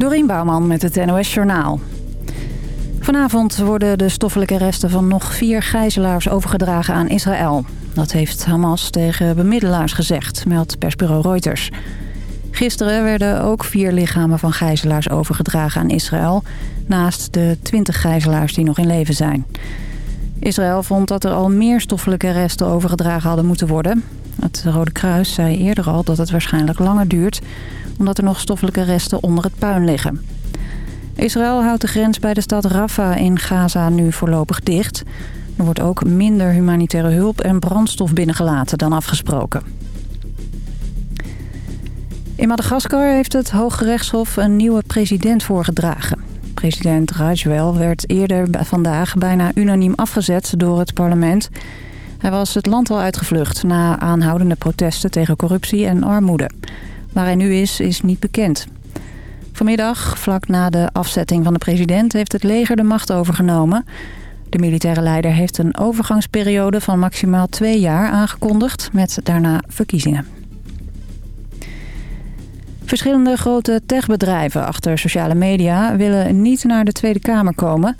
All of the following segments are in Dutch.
Dorien Bouwman met het NOS Journaal. Vanavond worden de stoffelijke resten van nog vier gijzelaars overgedragen aan Israël. Dat heeft Hamas tegen bemiddelaars gezegd, meldt persbureau Reuters. Gisteren werden ook vier lichamen van gijzelaars overgedragen aan Israël... naast de twintig gijzelaars die nog in leven zijn. Israël vond dat er al meer stoffelijke resten overgedragen hadden moeten worden. Het Rode Kruis zei eerder al dat het waarschijnlijk langer duurt... omdat er nog stoffelijke resten onder het puin liggen. Israël houdt de grens bij de stad Rafah in Gaza nu voorlopig dicht. Er wordt ook minder humanitaire hulp en brandstof binnengelaten dan afgesproken. In Madagaskar heeft het Hoge Rechtshof een nieuwe president voorgedragen. President Rajwel werd eerder vandaag bijna unaniem afgezet door het parlement. Hij was het land al uitgevlucht na aanhoudende protesten tegen corruptie en armoede. Waar hij nu is, is niet bekend. Vanmiddag, vlak na de afzetting van de president, heeft het leger de macht overgenomen. De militaire leider heeft een overgangsperiode van maximaal twee jaar aangekondigd... met daarna verkiezingen. Verschillende grote techbedrijven achter sociale media willen niet naar de Tweede Kamer komen.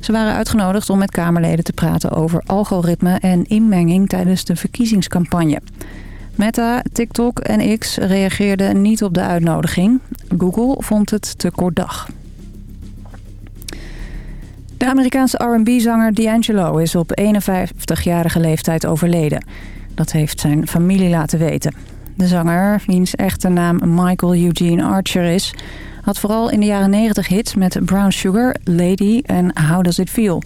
Ze waren uitgenodigd om met Kamerleden te praten over algoritme en inmenging tijdens de verkiezingscampagne. Meta, TikTok en X reageerden niet op de uitnodiging. Google vond het te kort dag. De Amerikaanse R&B-zanger D'Angelo is op 51-jarige leeftijd overleden. Dat heeft zijn familie laten weten. De zanger, wiens echte naam Michael Eugene Archer is... had vooral in de jaren 90 hits met Brown Sugar, Lady en How Does It Feel.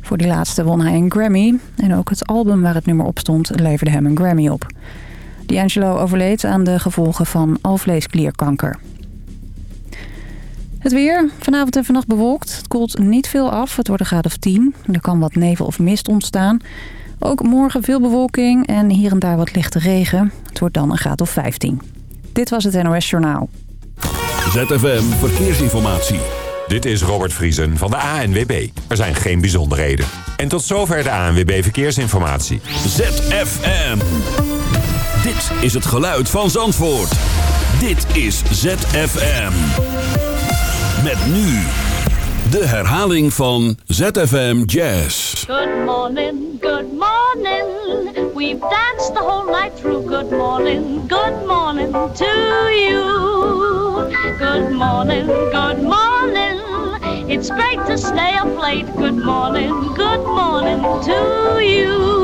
Voor die laatste won hij een Grammy. En ook het album waar het nummer op stond leverde hem een Grammy op. D'Angelo overleed aan de gevolgen van alvleesklierkanker. Het weer. Vanavond en vannacht bewolkt. Het koelt niet veel af. Het wordt een graad of 10. Er kan wat nevel of mist ontstaan. Ook morgen veel bewolking en hier en daar wat lichte regen. Het wordt dan een graad of 15. Dit was het NOS Journaal. ZFM Verkeersinformatie. Dit is Robert Vriesen van de ANWB. Er zijn geen bijzonderheden. En tot zover de ANWB Verkeersinformatie. ZFM. Dit is het geluid van Zandvoort. Dit is ZFM. Met nu de herhaling van ZFM Jazz. Good morning, good morning. We've danced the whole night through. Good morning, good morning to you. Good morning, good morning. It's great to stay up late. Good morning, good morning to you.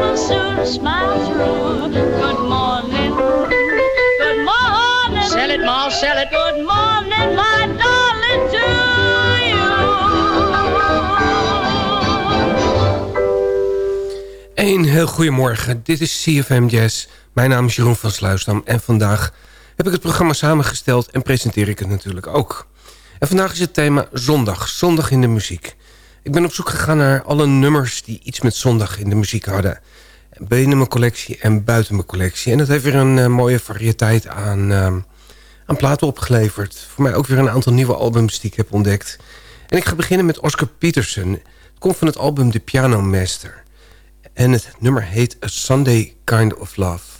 will soon smile through. Good morning. Good morning. Sell it, Ma, sell it. Good morning, my darling, to Een heel goedemorgen, dit is CFM Jazz. Mijn naam is Jeroen van Sluisdam en vandaag heb ik het programma samengesteld en presenteer ik het natuurlijk ook. En vandaag is het thema zondag, zondag in de muziek. Ik ben op zoek gegaan naar alle nummers die iets met zondag in de muziek hadden. Binnen mijn collectie en buiten mijn collectie. En dat heeft weer een uh, mooie variëteit aan, uh, aan platen opgeleverd. Voor mij ook weer een aantal nieuwe albums die ik heb ontdekt. En ik ga beginnen met Oscar Peterson. Het komt van het album The Piano Master. En het nummer heet A Sunday Kind of Love.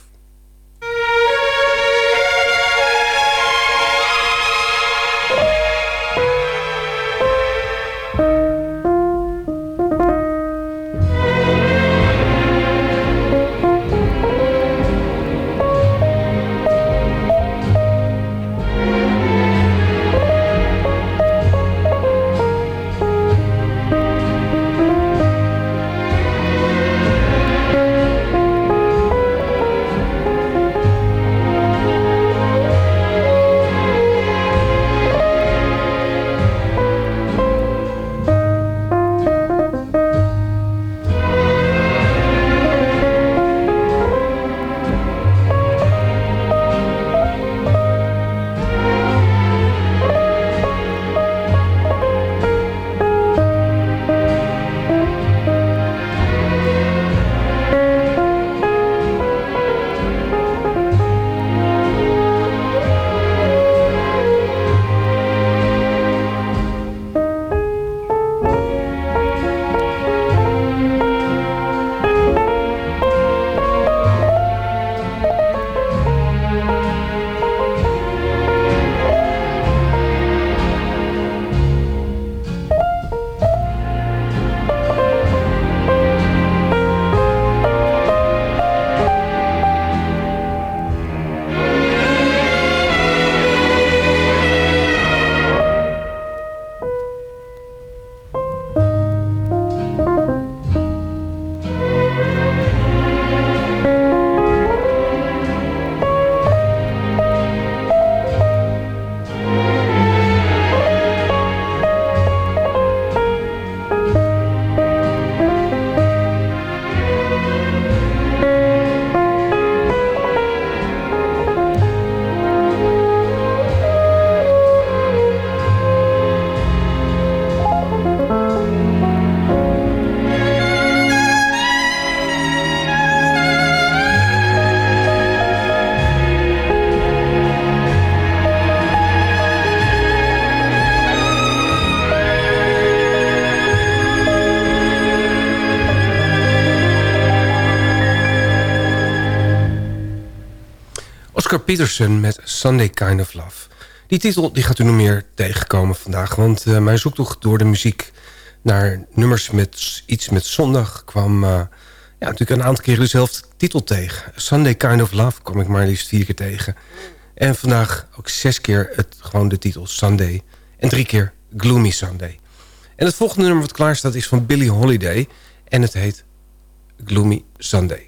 Oscar Peterson met Sunday Kind of Love. Die titel die gaat u nog meer tegenkomen vandaag. Want uh, mijn zoektocht door de muziek naar nummers met iets met zondag... kwam uh, ja, natuurlijk een aantal keer dezelfde titel tegen. Sunday Kind of Love kwam ik maar liefst vier keer tegen. En vandaag ook zes keer het, gewoon de titel Sunday. En drie keer Gloomy Sunday. En het volgende nummer wat klaar staat is van Billie Holiday. En het heet Gloomy Sunday.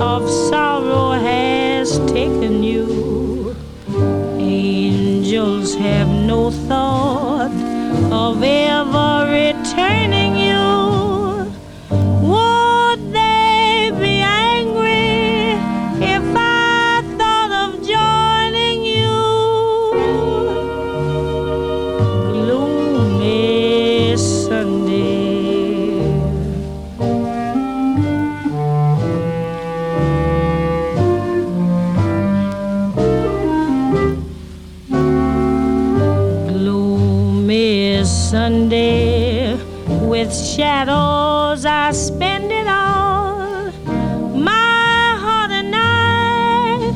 of sorrow has taken you. Angels have no thought of ever returning shadows I spend it all. My heart and I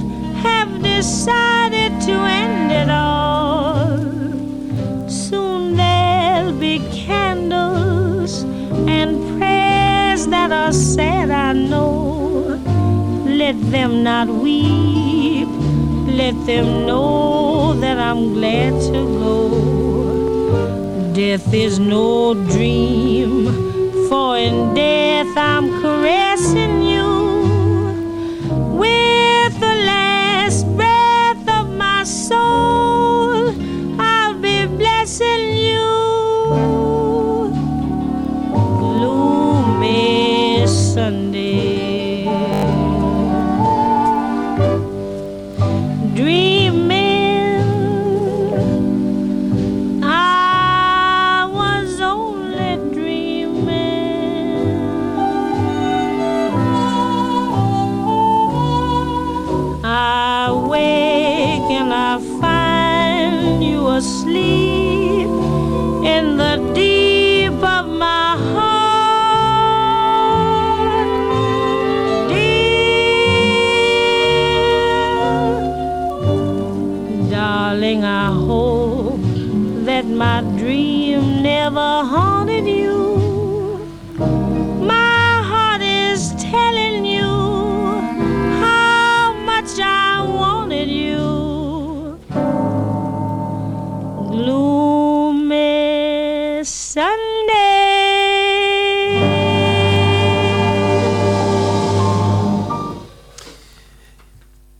have decided to end it all. Soon there'll be candles and prayers that are said, I know. Let them not weep, let them know that I'm glad to go. Death is no dream, for in death I'm caressing you.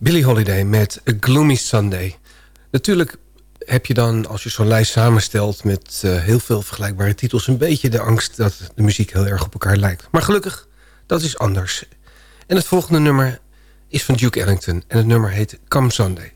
Billy Holiday met A Gloomy Sunday. Natuurlijk heb je dan, als je zo'n lijst samenstelt... met eh, heel veel vergelijkbare titels... een beetje de angst dat de muziek heel erg op elkaar lijkt. Maar gelukkig, dat is anders. En het volgende nummer is van Duke Ellington. En het nummer heet Come Sunday.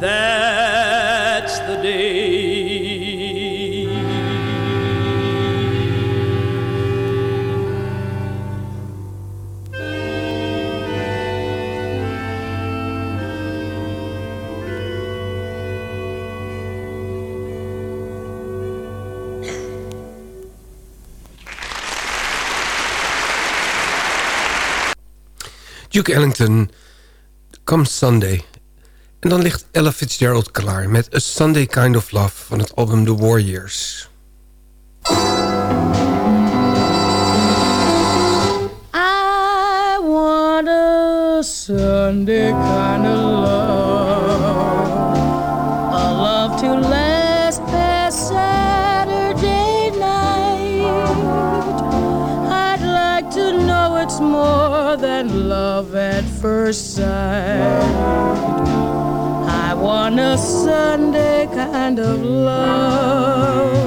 that's the day. Duke Ellington, Come Sunday. En dan ligt Ella Fitzgerald klaar met A Sunday Kind of Love van het album The Warriors. I want a Sunday kind of love, a love to last past Saturday night. I'd like to know it's more than love at first sight. A Sunday kind of love.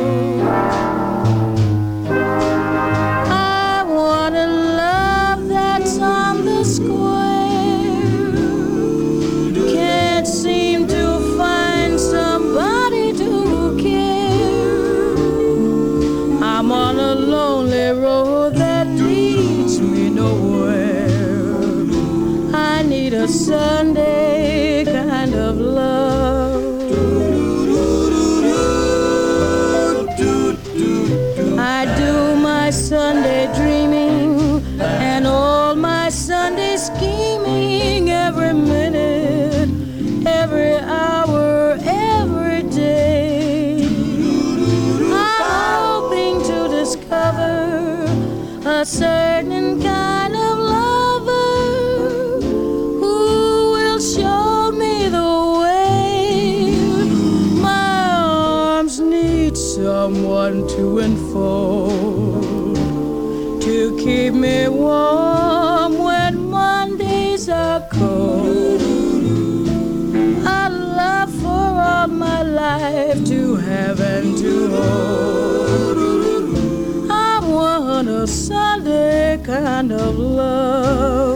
A certain kind of lover who will show me the way. My arms need someone to enfold to keep me warm kind of love.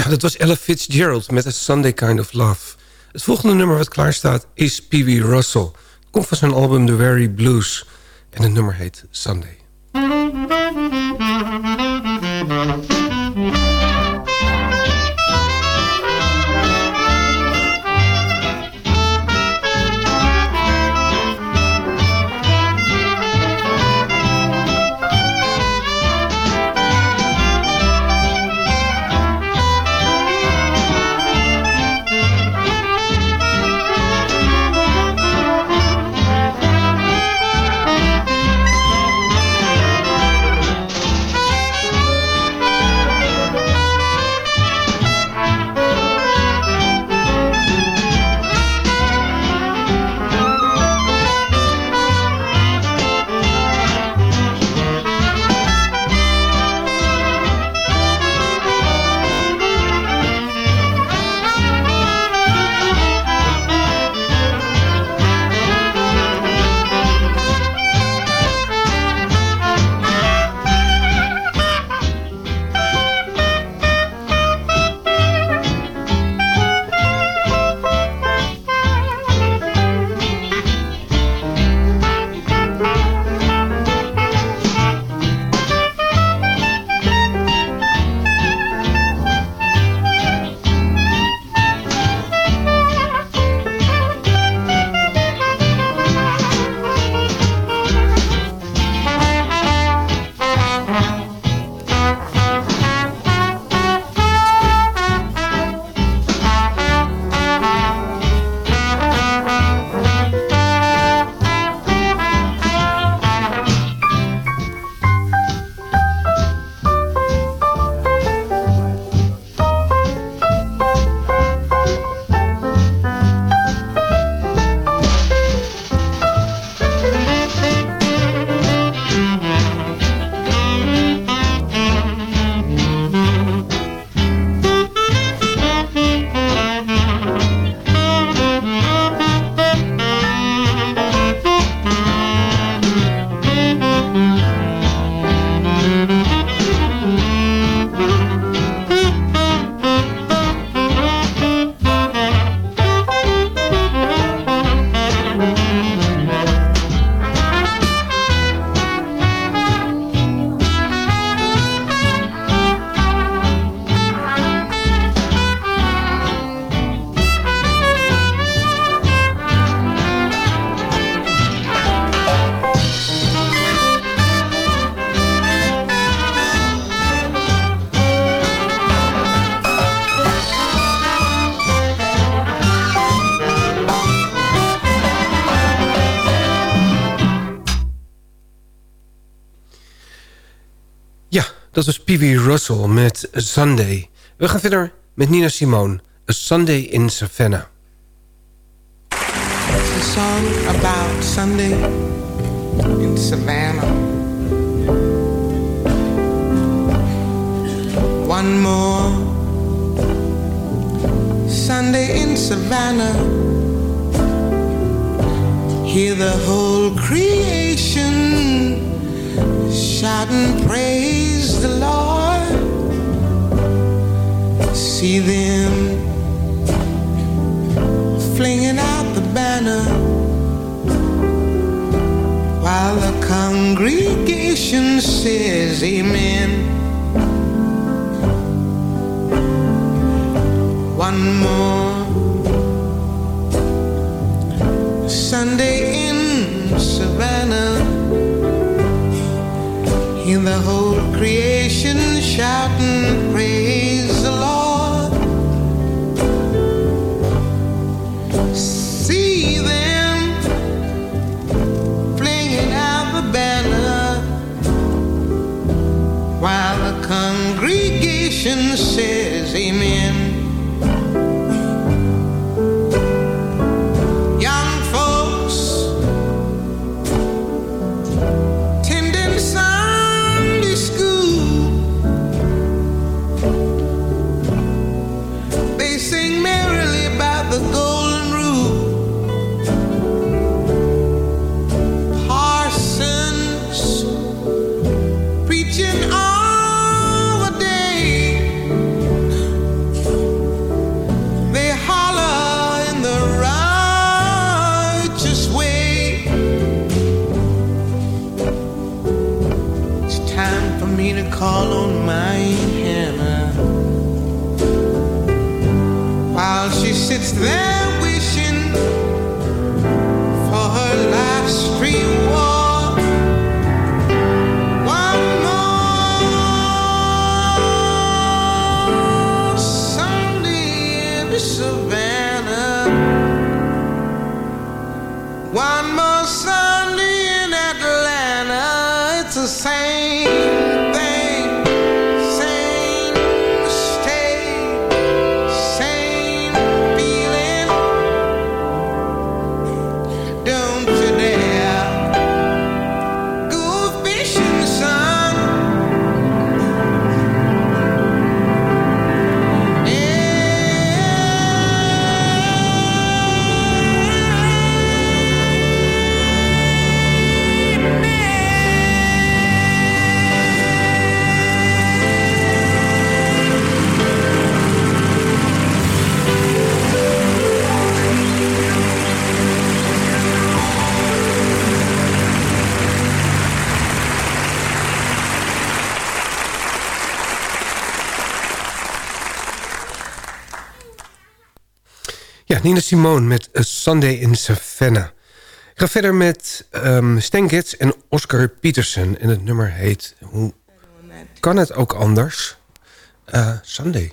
Ja, dat was Ella Fitzgerald met A Sunday Kind of Love. Het volgende nummer wat klaar staat is Pee Wee Russell. Komt van zijn album The Very Blues. En het nummer heet Sunday. Was Pee Russell met Sunday. We gaan verder met Nina Simone. A Sunday in Savannah. It's a song about Sunday in Savannah. One more Sunday in Savannah. Hear the whole creation shout and praise the See them flinging out the banner while the congregation says amen. One more Sunday in Savannah in the whole creation shout Nina Simone met A Sunday in Savannah. Ga verder met um, en Oscar Peterson. En het nummer heet... Hoe kan het ook anders? Uh, Sunday.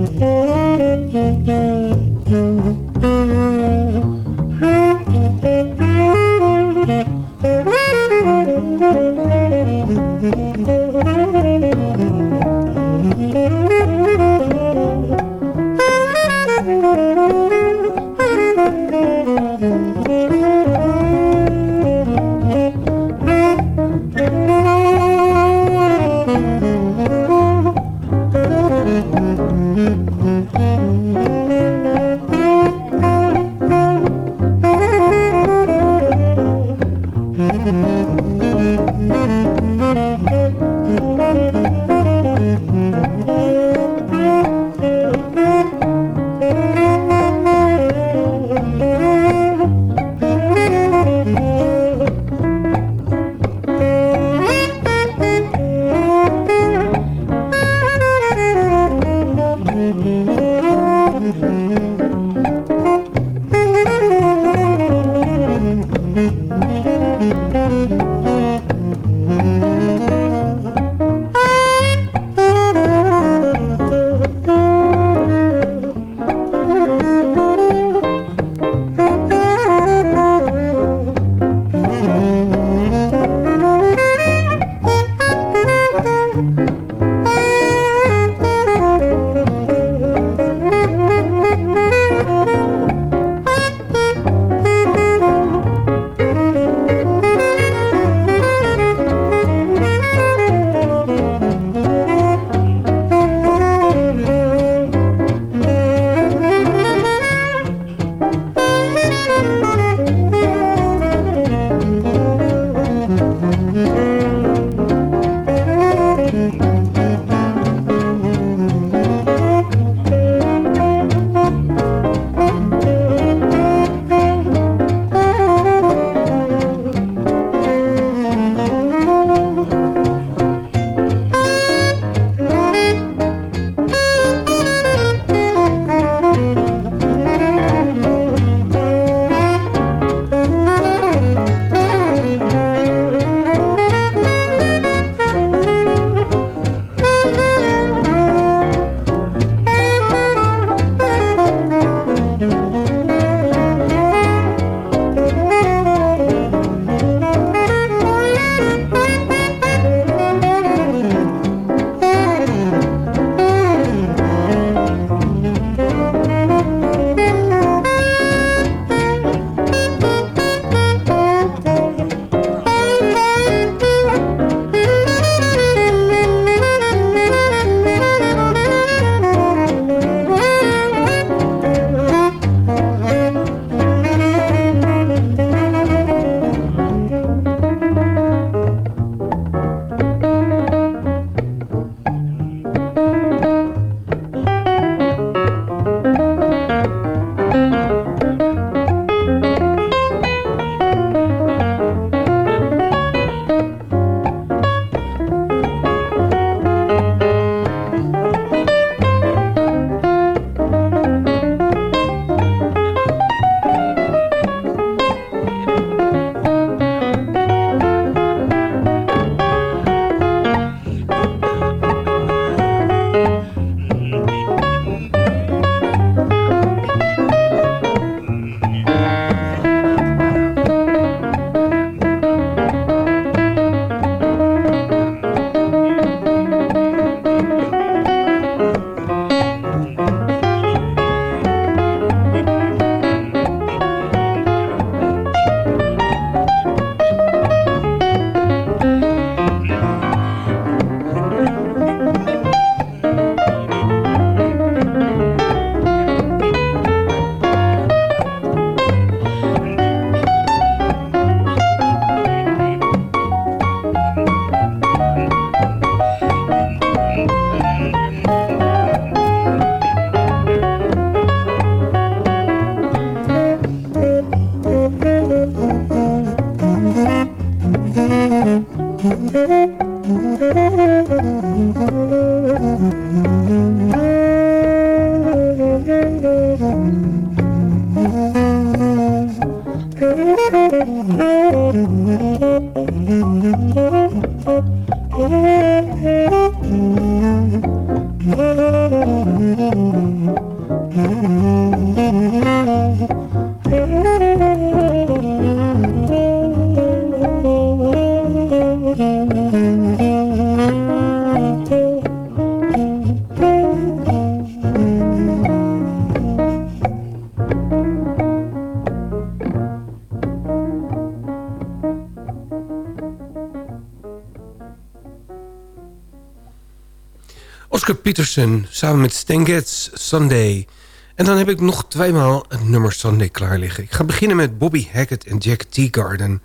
Samen met Stan Getz, Sunday. En dan heb ik nog tweemaal het nummer Sunday klaar liggen. Ik ga beginnen met Bobby Hackett en Jack Teagarden.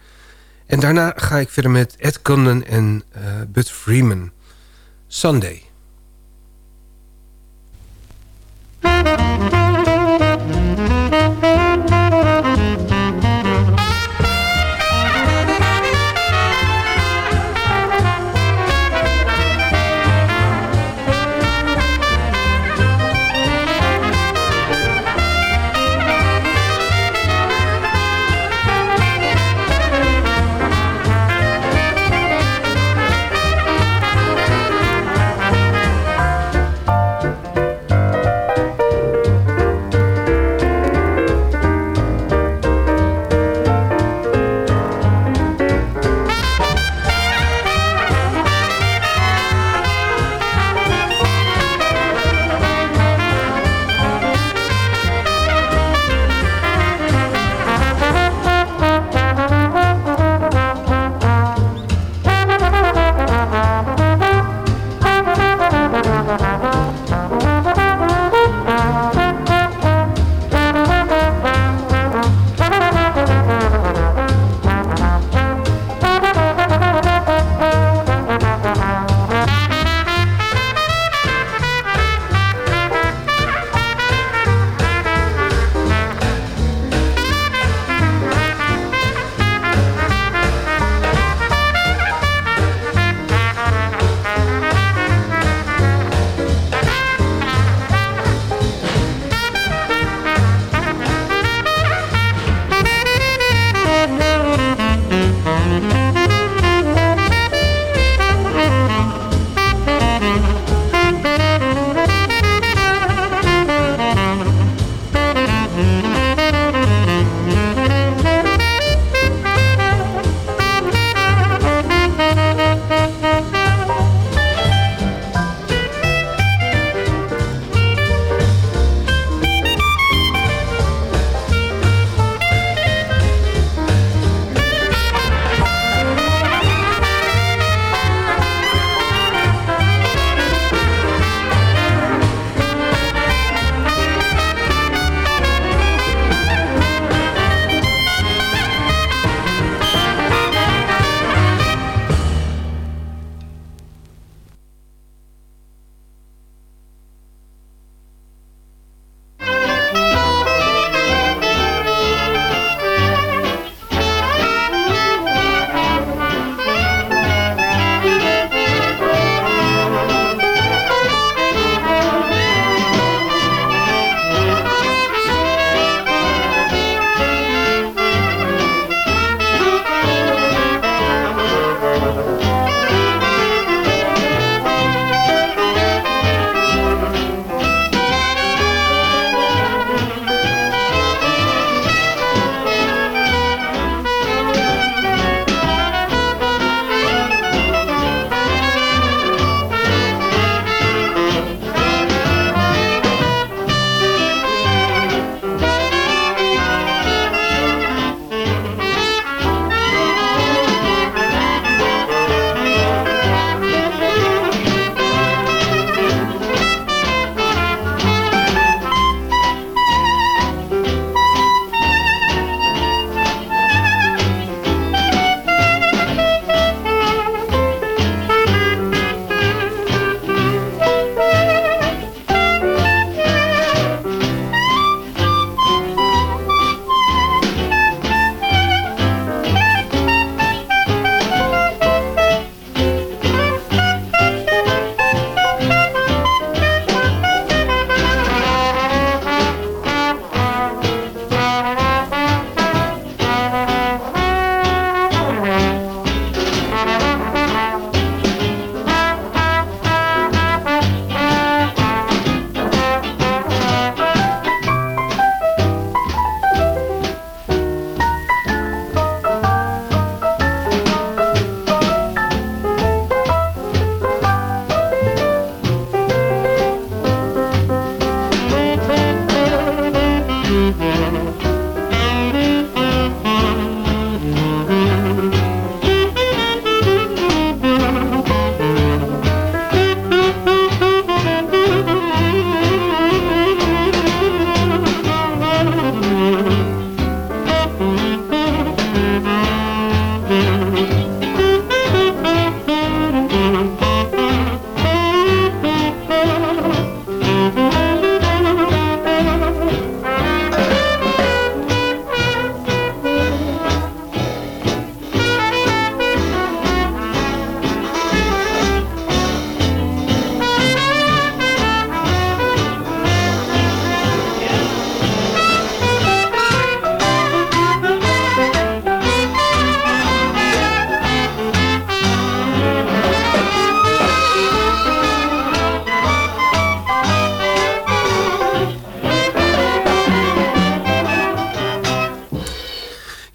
En daarna ga ik verder met Ed Condon en uh, Bud Freeman. Sunday.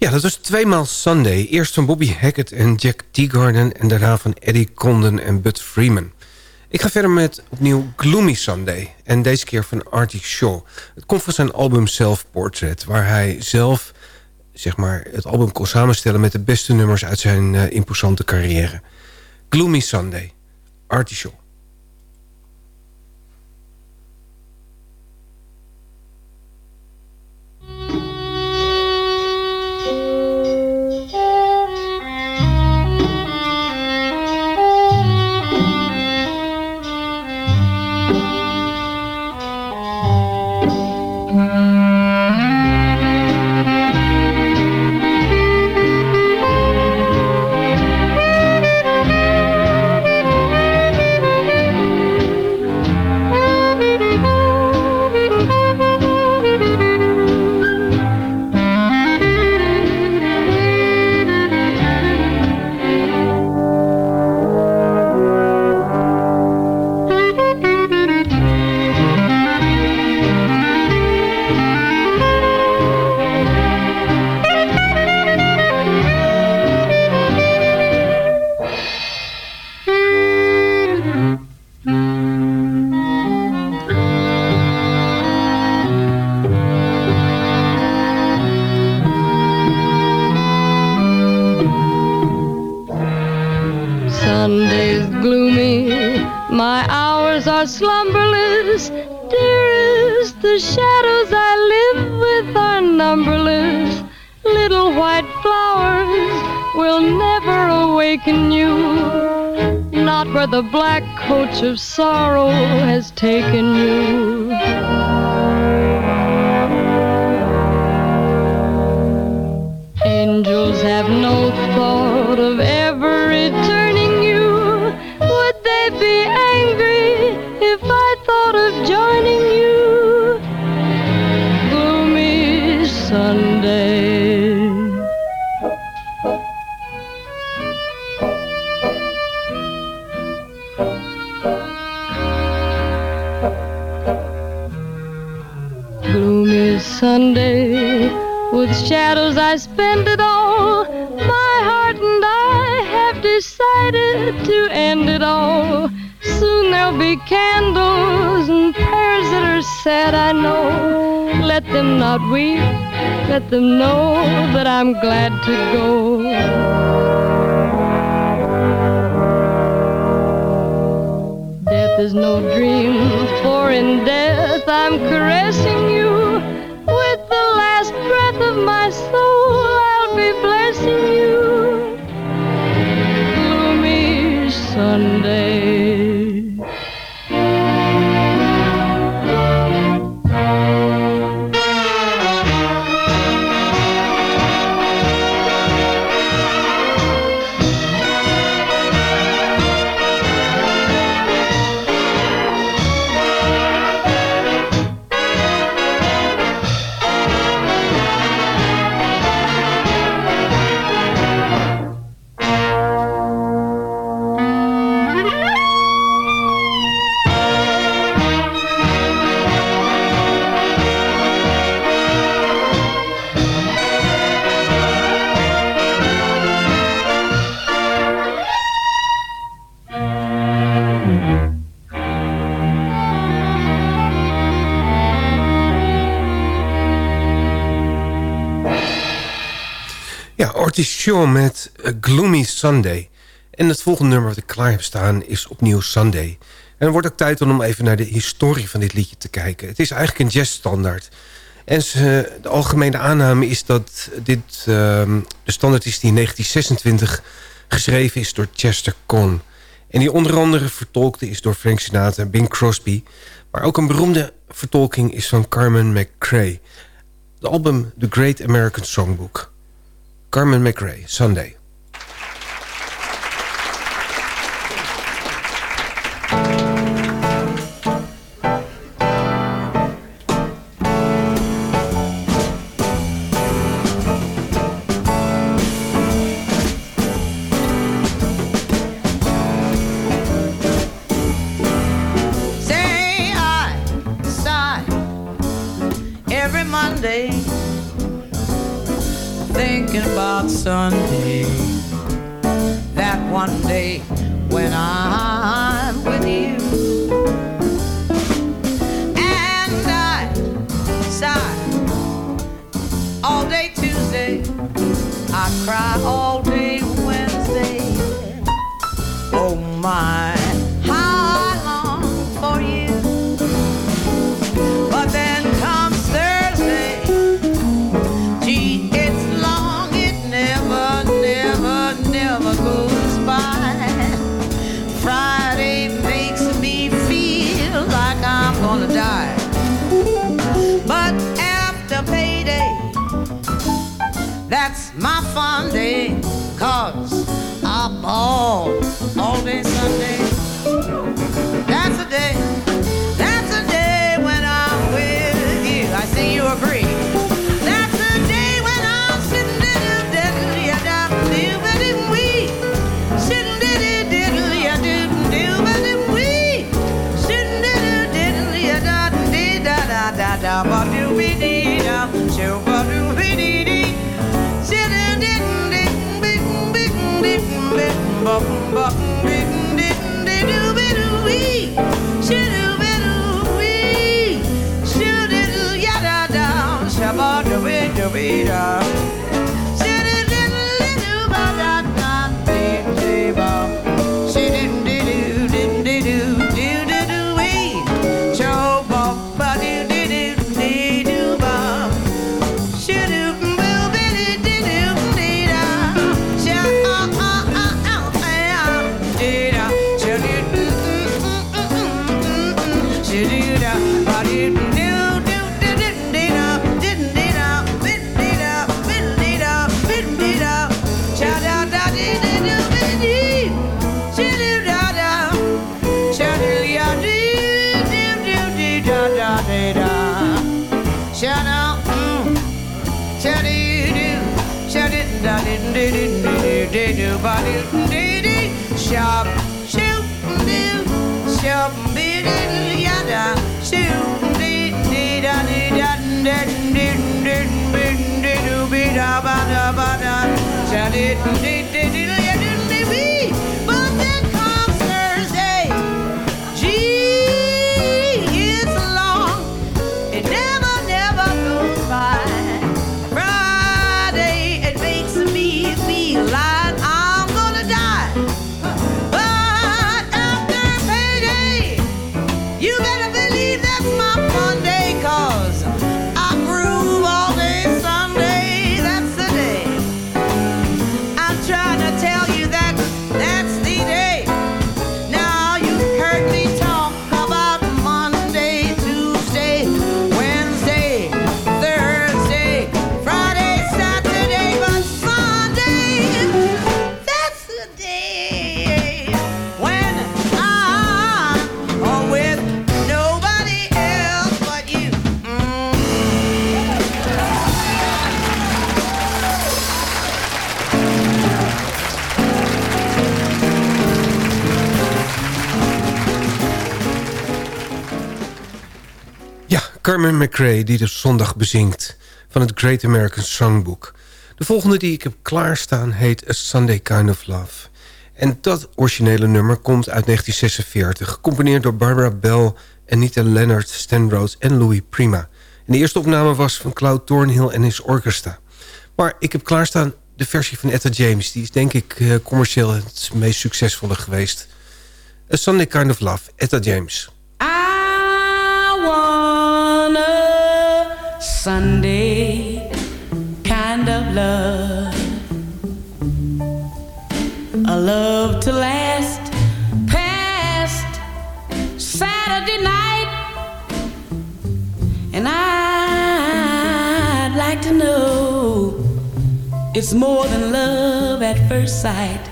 Ja, dat was tweemaal Sunday. Eerst van Bobby Hackett en Jack Teagarden... en daarna van Eddie Condon en Bud Freeman. Ik ga verder met opnieuw Gloomy Sunday. En deze keer van Artie Shaw. Het komt van zijn album Self Portrait... waar hij zelf zeg maar, het album kon samenstellen... met de beste nummers uit zijn uh, imposante carrière. Gloomy Sunday, Artie Shaw. Of sorrow has taken you. Angels have no thought of ever returning you. Would they be angry if I thought of joining you? Shadows I spend it all. My heart and I have decided to end it all. Soon there'll be candles and prayers that are said, I know. Let them not weep, let them know that I'm glad to go. Death is no dream, for in death I'm caressing you my soul, I'll be blessing Shaw met Gloomy Sunday. En het volgende nummer wat ik klaar heb staan is opnieuw Sunday. En dan wordt ook tijd om even naar de historie van dit liedje te kijken. Het is eigenlijk een jazzstandaard. En de algemene aanname is dat dit ehm, de standaard is die in 1926 geschreven is door Chester Con. En die onder andere vertolkte is door Frank Sinatra en Bing Crosby. Maar ook een beroemde vertolking is van Carmen McRae. De album The Great American Songbook. Carmen McRae, Sunday. fun day, cause I ball all day Sunday. freedom shop. Die de zondag bezingt... van het Great American Songbook. De volgende die ik heb klaarstaan heet A Sunday Kind of Love. En dat originele nummer komt uit 1946... gecomponeerd door Barbara Bell, Anita Leonard, Stan Rhodes en Louis Prima. En de eerste opname was van Cloud Thornhill en zijn orchestra. Maar ik heb klaarstaan de versie van Etta James. Die is denk ik eh, commercieel het meest succesvolle geweest. A Sunday Kind of Love, Etta James. Ah! Sunday kind of love. A love to last past Saturday night. And I'd like to know it's more than love at first sight.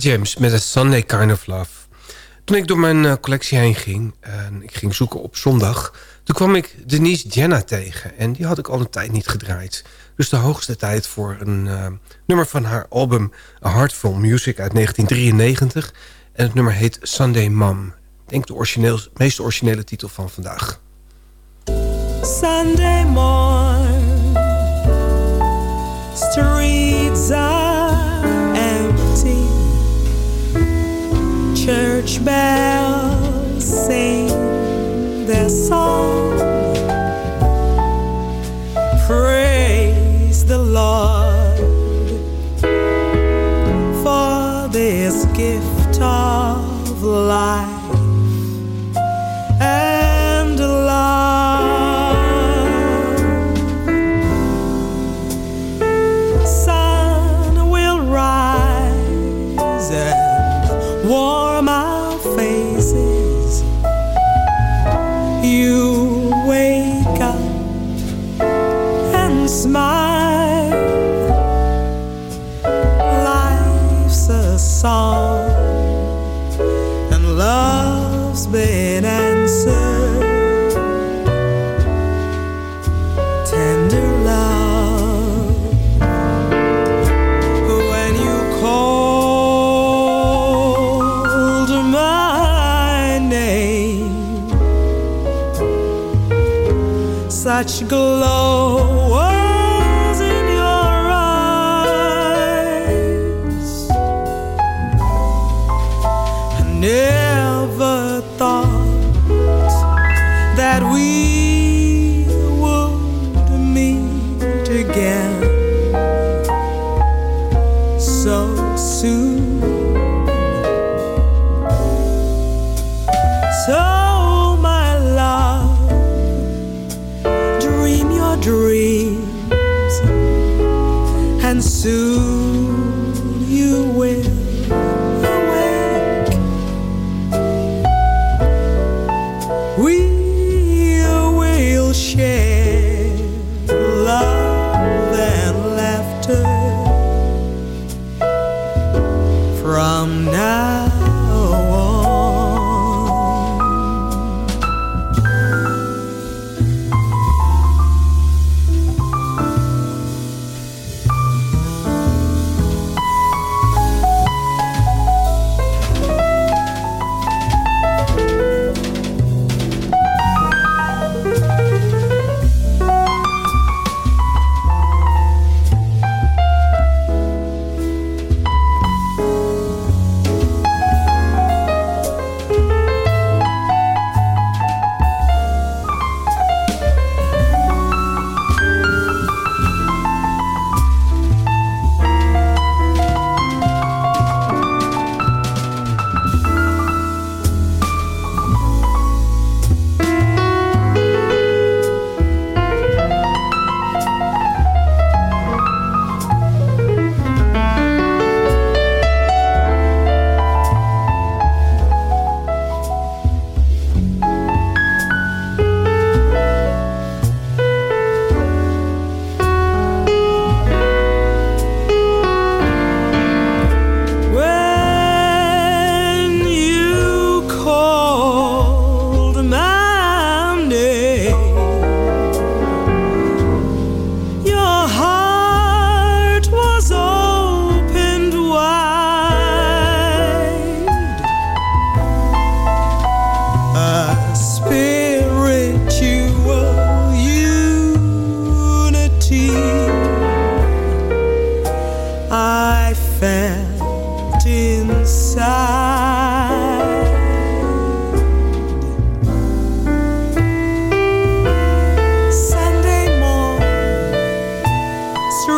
James met een Sunday Kind of Love. Toen ik door mijn uh, collectie heen ging en ik ging zoeken op zondag... toen kwam ik Denise Jenna tegen en die had ik al een tijd niet gedraaid. Dus de hoogste tijd voor een uh, nummer van haar album A Heartful Music uit 1993. En het nummer heet Sunday Mom. Denk de origineel, meest originele titel van vandaag. Sunday morn church bells sing their song. Praise the Lord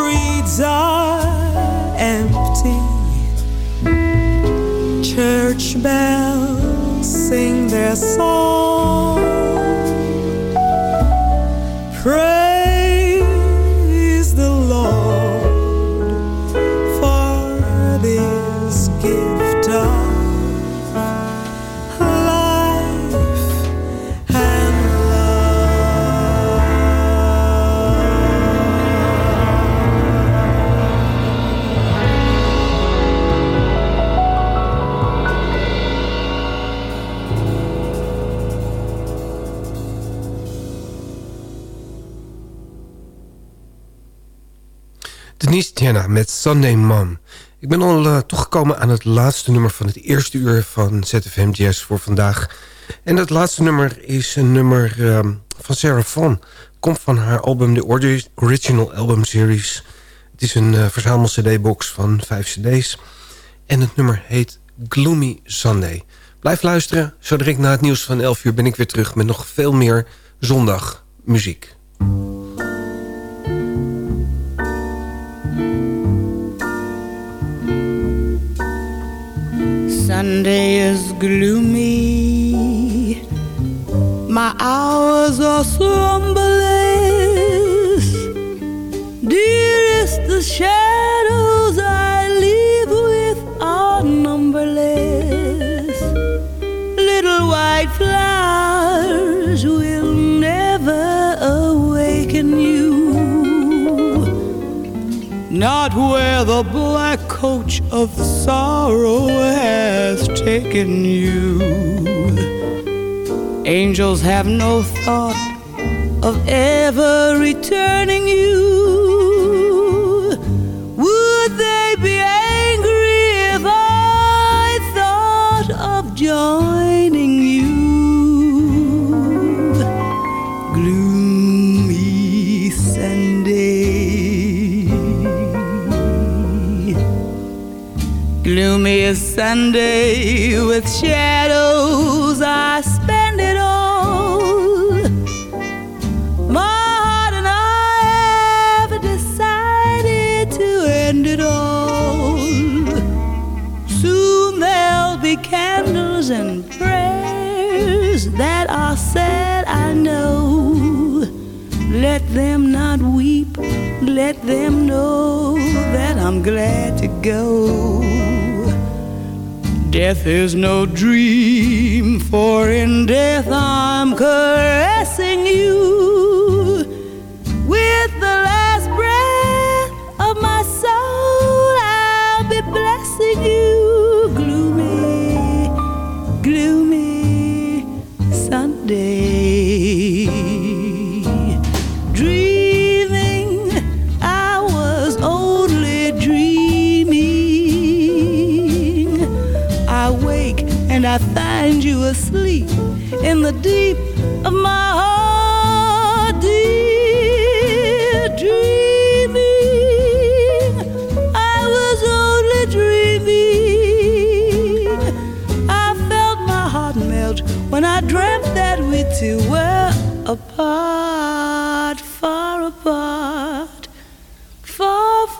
reeds are empty. Church bells sing their song. Denise Diana met Sunday Mom. Ik ben al uh, toegekomen aan het laatste nummer van het eerste uur van ZFM Jazz voor vandaag. En dat laatste nummer is een nummer uh, van Sarah Vaughan. Komt van haar album The Original Album Series. Het is een uh, verzamel cd-box van vijf cd's. En het nummer heet Gloomy Sunday. Blijf luisteren. Zo direct na het nieuws van 11 uur ben ik weer terug met nog veel meer zondag muziek. Sunday is gloomy. My hours are slumberless. Dearest, the shadows Not where the black coach of sorrow has taken you. Angels have no thought of ever returning you. Is Sunday with shadows. I spend it all. Heart and I have decided to end it all. Soon there'll be candles and prayers that are said, I know. Let them not weep, let them know that I'm glad to go. Death is no dream, for in death I'm caressing you.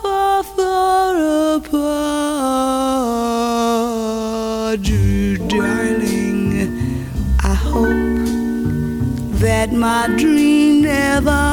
Far, far, apart. Darling, I hope that my dream never